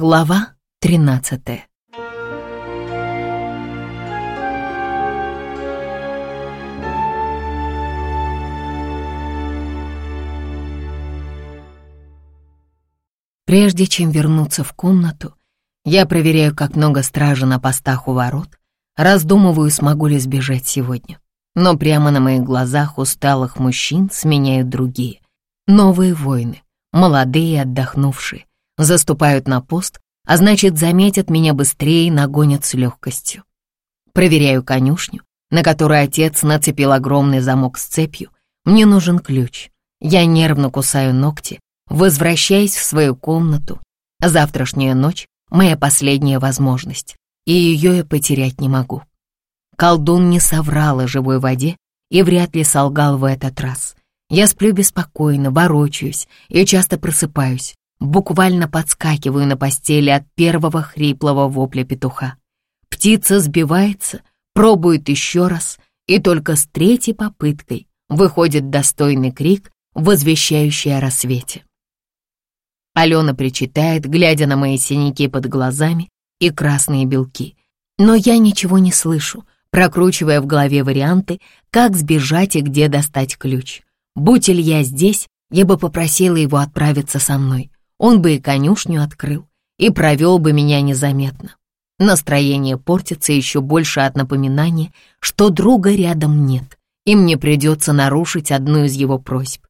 Глава 13 Прежде чем вернуться в комнату, я проверяю, как много стражи на постах у ворот, раздумываю, смогу ли сбежать сегодня. Но прямо на моих глазах усталых мужчин сменяют другие. Новые воины, молодые, отдохнувшие заступают на пост, а значит, заметят меня быстрее и нагонят с легкостью. Проверяю конюшню, на которой отец нацепил огромный замок с цепью. Мне нужен ключ. Я нервно кусаю ногти, возвращаясь в свою комнату. Завтрашняя ночь — моя последняя возможность, и ее я потерять не могу. Колдун не соврал о живой воде и вряд ли солгал в этот раз. Я сплю беспокойно, ворочаюсь и часто просыпаюсь, Буквально подскакиваю на постели от первого хриплого вопля петуха. Птица сбивается, пробует еще раз, и только с третьей попыткой выходит достойный крик, возвещающий о рассвете. Алена причитает, глядя на мои синяки под глазами и красные белки. Но я ничего не слышу, прокручивая в голове варианты, как сбежать и где достать ключ. Будь Илья здесь, я бы попросила его отправиться со мной. Он бы и конюшню открыл, и провел бы меня незаметно. Настроение портится еще больше от напоминания, что друга рядом нет, и мне придется нарушить одну из его просьб.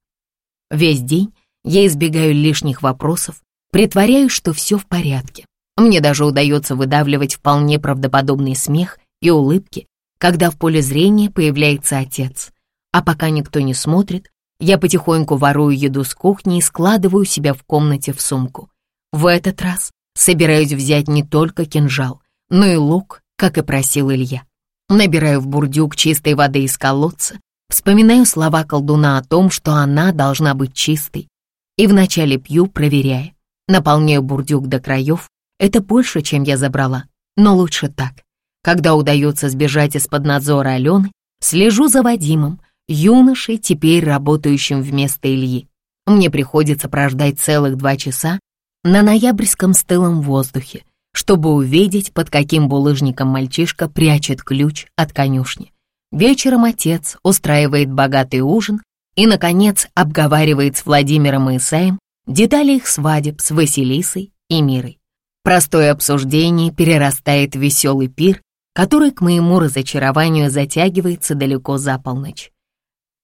Весь день я избегаю лишних вопросов, притворяюсь, что все в порядке. Мне даже удается выдавливать вполне правдоподобный смех и улыбки, когда в поле зрения появляется отец. А пока никто не смотрит, я потихоньку ворую еду с кухни и складываю себя в комнате в сумку. В этот раз собираюсь взять не только кинжал, но и лук, как и просил Илья. Набираю в бурдюк чистой воды из колодца, вспоминаю слова колдуна о том, что она должна быть чистой, и вначале пью, проверяя. Наполняю бурдюк до краев, это больше, чем я забрала, но лучше так. Когда удается сбежать из-под надзора Алены, слежу за Вадимом, юношей, теперь работающим вместо Ильи. Мне приходится прождать целых два часа на ноябрьском стылом воздухе, чтобы увидеть, под каким булыжником мальчишка прячет ключ от конюшни. Вечером отец устраивает богатый ужин и, наконец, обговаривает с Владимиром и Исаем детали их свадеб с Василисой и Мирой. Простое обсуждение перерастает в веселый пир, который к моему разочарованию затягивается далеко за полночь.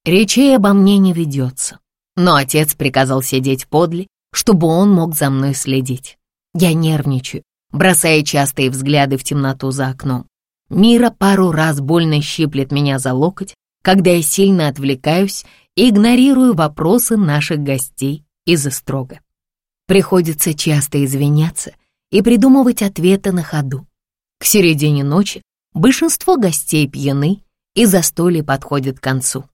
Речей обо мне не ведется, но отец приказал сидеть подле, чтобы он мог за мной следить. Я нервничаю, бросая частые взгляды в темноту за окном. Мира пару раз больно щиплет меня за локоть, когда я сильно отвлекаюсь и игнорирую вопросы наших гостей из-за строга. Приходится часто извиняться и придумывать ответы на ходу. К середине ночи большинство гостей пьяны, и застолье подходит к концу.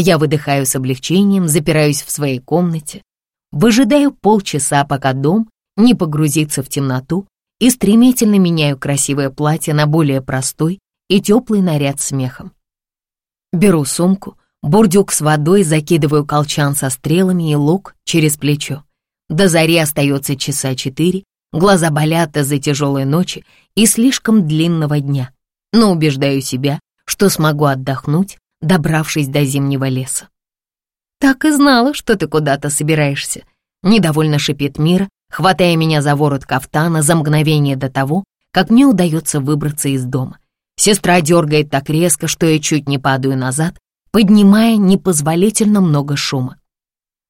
Я выдыхаю с облегчением, запираюсь в своей комнате, выжидаю полчаса, пока дом не погрузится в темноту и стремительно меняю красивое платье на более простой и теплый наряд с мехом. Беру сумку, бурдюк с водой, закидываю колчан со стрелами и лук через плечо. До зари остается часа четыре, глаза болят из-за тяжелой ночи и слишком длинного дня, но убеждаю себя, что смогу отдохнуть добравшись до зимнего леса. «Так и знала, что ты куда-то собираешься», — недовольно шипит Мира, хватая меня за ворот кафтана за мгновение до того, как мне удается выбраться из дома. Сестра дергает так резко, что я чуть не падаю назад, поднимая непозволительно много шума.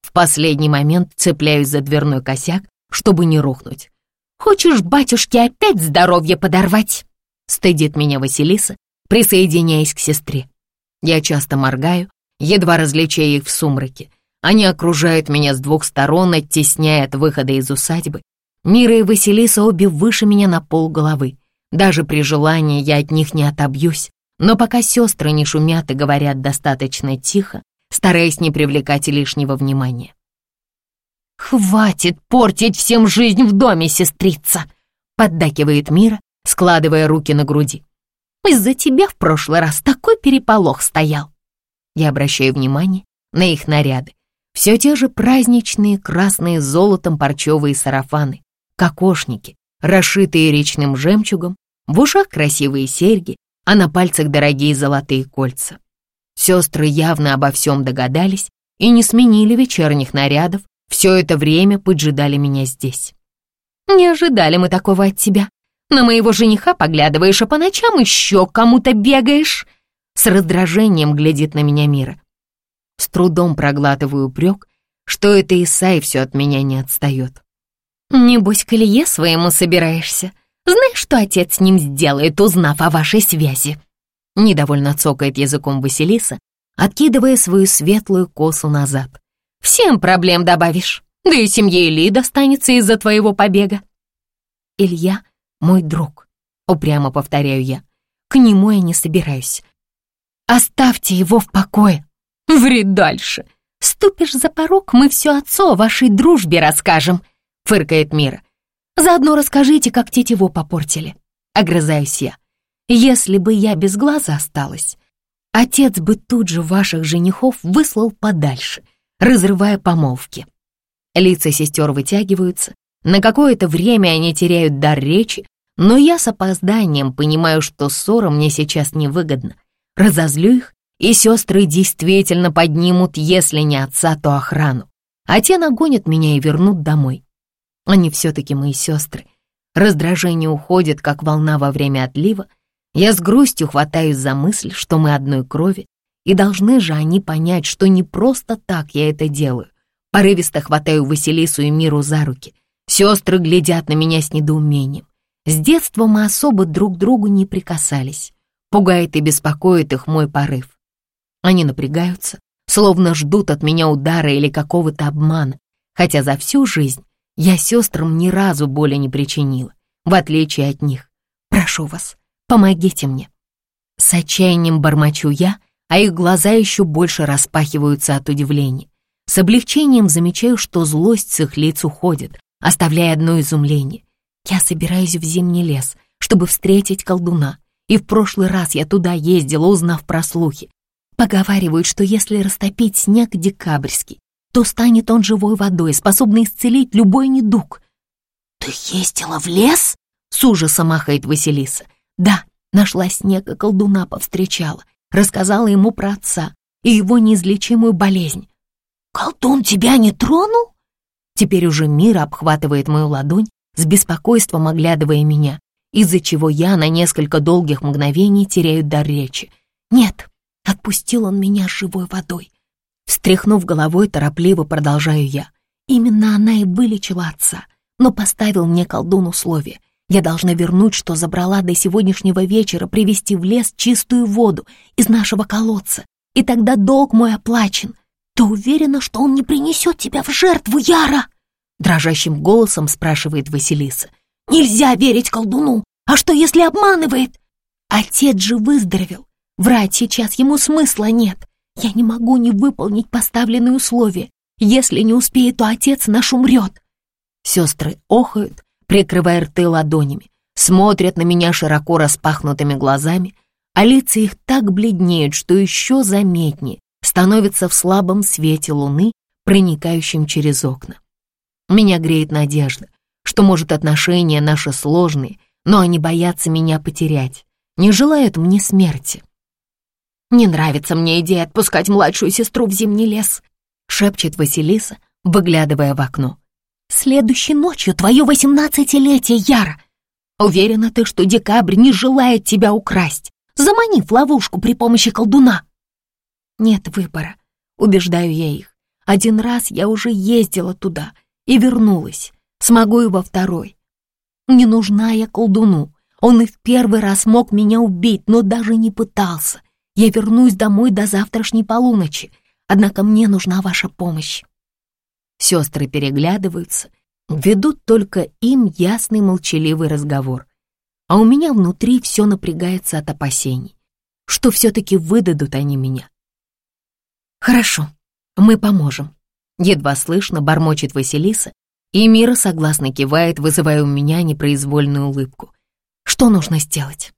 В последний момент цепляюсь за дверной косяк, чтобы не рухнуть. «Хочешь, батюшке, опять здоровье подорвать?» Стыдит меня Василиса, присоединяясь к сестре. Я часто моргаю, едва различая их в сумраке. Они окружают меня с двух сторон, оттесняя от выхода из усадьбы. Мира и Василиса обе выше меня на пол головы. Даже при желании я от них не отобьюсь, но пока сестры не шумят и говорят достаточно тихо, стараясь не привлекать лишнего внимания. «Хватит портить всем жизнь в доме, сестрица!» поддакивает Мира, складывая руки на груди. Из-за тебя в прошлый раз такой переполох стоял. Я обращаю внимание на их наряды. Все те же праздничные красные с золотом парчевые сарафаны, кокошники, расшитые речным жемчугом, в ушах красивые серьги, а на пальцах дорогие золотые кольца. Сестры явно обо всем догадались и не сменили вечерних нарядов, все это время поджидали меня здесь. «Не ожидали мы такого от тебя. На моего жениха поглядываешь, а по ночам еще кому-то бегаешь!» С раздражением глядит на меня Мира. С трудом проглатываю упрек, что это Исай все от меня не отстает. «Небось, к Илье своему собираешься. Знаешь, что отец с ним сделает, узнав о вашей связи?» Недовольно цокает языком Василиса, откидывая свою светлую косу назад. «Всем проблем добавишь, да и семье Ильи достанется из-за твоего побега». «Илья — мой друг», — упрямо повторяю я. «К нему я не собираюсь. Оставьте его в покое». «Ври дальше. Ступишь за порог, мы все отцу о вашей дружбе расскажем», — фыркает Мира. «Заодно расскажите, как тетиву попортили». Огрызаюсь я. «Если бы я без глаза осталась, отец бы тут же ваших женихов выслал подальше, разрывая помолвки». Лица сестер вытягиваются, на какое-то время они теряют дар речи, но я с опозданием понимаю, что ссора мне сейчас невыгодна. Разозлю их, и сестры действительно поднимут, если не отца, то охрану. А те нагонят меня и вернут домой. Они все-таки мои сестры. Раздражение уходит, как волна во время отлива. Я с грустью хватаюсь за мысль, что мы одной крови, и должны же они понять, что не просто так я это делаю. Порывисто хватаю Василису и Миру за руки. Сестры глядят на меня с недоумением. С детства мы особо друг другу не прикасались. Пугает и беспокоит их мой порыв. Они напрягаются, словно ждут от меня удара или какого-то обмана, хотя за всю жизнь я сестрам ни разу боли не причинила, в отличие от них. Прошу вас, помогите мне. С отчаянием бормочу я, а их глаза еще больше распахиваются от удивления. С облегчением замечаю, что злость с их лиц уходит, оставляя одно изумление. Я собираюсь в зимний лес, чтобы встретить колдуна, и в прошлый раз я туда ездила, узнав про слухи. Поговаривают, что если растопить снег декабрьский, то станет он живой водой, способной исцелить любой недуг. «Ты ездила в лес?» — с ужасом махает Василиса. «Да, нашла снега, колдуна повстречала, рассказала ему про отца и его неизлечимую болезнь. «Колдун тебя не тронул?» Теперь уже Мира обхватывает мою ладонь, с беспокойством оглядывая меня, из-за чего я на несколько долгих мгновений теряю дар речи. «Нет, Отпустил он меня живой водой. Встряхнув головой, торопливо продолжаю я. Именно она и вылечила отца, но поставил мне колдун условие. Я должна вернуть, что забрала до сегодняшнего вечера, привезти в лес чистую воду из нашего колодца, и тогда долг мой оплачен. Ты уверена, что он не принесет тебя в жертву, Яра?» Дрожащим голосом спрашивает Василиса. «Нельзя верить колдуну! А что, если обманывает?» Отец же выздоровел, Врать сейчас ему смысла нет. Я не могу не выполнить поставленные условия. Если не успею, то отец наш умрет. Сестры охают, прикрывая рты ладонями, смотрят на меня широко распахнутыми глазами, а лица их так бледнеют, что еще заметнее становится в слабом свете луны, проникающем через окна. Меня греет надежда, что, может, отношения наши сложные, но они боятся меня потерять, не желают мне смерти. «Не нравится мне идея отпускать младшую сестру в зимний лес», — шепчет Василиса, выглядывая в окно. «Следующей ночью твое восемнадцатилетие, Яра. Уверена ты, что декабрь не желает тебя украсть, заманив ловушку при помощи колдуна?» «Нет выбора», — убеждаю я их. «Один раз я уже ездила туда и вернулась. Смогу и во второй. Не нужна я колдуну. Он и в первый раз мог меня убить, но даже не пытался. Я вернусь домой до завтрашней полуночи, однако мне нужна ваша помощь. Сестры переглядываются, ведут только им ясный молчаливый разговор. А у меня внутри все напрягается от опасений, что все-таки выдадут они меня. Хорошо, мы поможем. Едва слышно бормочет Василиса, и Мира согласно кивает, вызывая у меня непроизвольную улыбку. Что нужно сделать?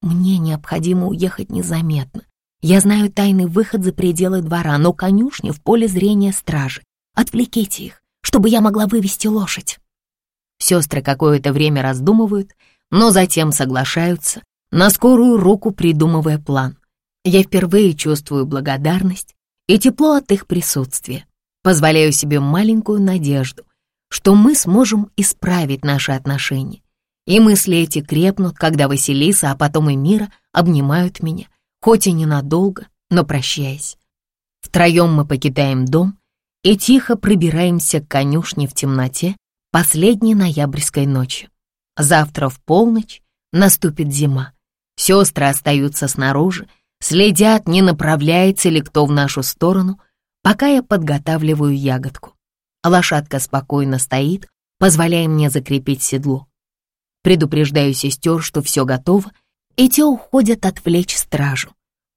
Мне необходимо уехать незаметно. Я знаю тайный выход за пределы двора, но конюшня в поле зрения стражи. Отвлеките их, чтобы я могла вывести лошадь. Сестры какое-то время раздумывают, но затем соглашаются, на скорую руку придумывая план. Я впервые чувствую благодарность и тепло от их присутствия. Позволяю себе маленькую надежду, что мы сможем исправить наши отношения. И мысли эти крепнут, когда Василиса, а потом и Мира обнимают меня, хоть и ненадолго, но прощаясь. Втроем мы покидаем дом и тихо пробираемся к конюшне в темноте последней ноябрьской ночи. Завтра в полночь наступит зима. Сестры остаются снаружи, следят, не направляется ли кто в нашу сторону, пока я подготавливаю ягодку. Лошадка спокойно стоит, позволяя мне закрепить седло. Предупреждаю сестер, что все готово, и те уходят отвлечь стражу.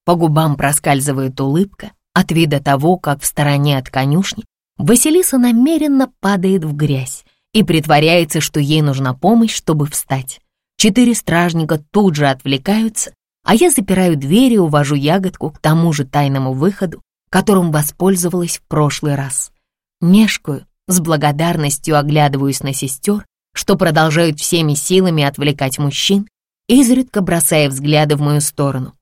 По губам проскальзывает улыбка от вида того, как в стороне от конюшни Василиса намеренно падает в грязь и притворяется, что ей нужна помощь, чтобы встать. Четыре стражника тут же отвлекаются, а я запираю дверь и увожу ягодку к тому же тайному выходу, которым воспользовалась в прошлый раз. Мешкаю, с благодарностью оглядываюсь на сестер, что продолжают всеми силами отвлекать мужчин, изредка бросая взгляды в мою сторону.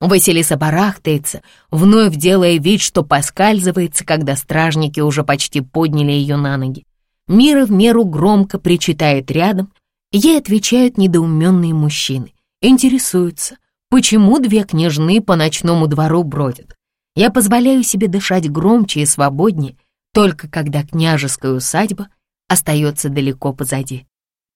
Василиса барахтается, вновь делая вид, что поскальзывается, когда стражники уже почти подняли ее на ноги. Мира в меру громко причитает рядом, Ей отвечают недоуменные мужчины. Интересуются, почему две княжны по ночному двору бродят. Я позволяю себе дышать громче и свободнее, только когда княжеская усадьба остается далеко позади.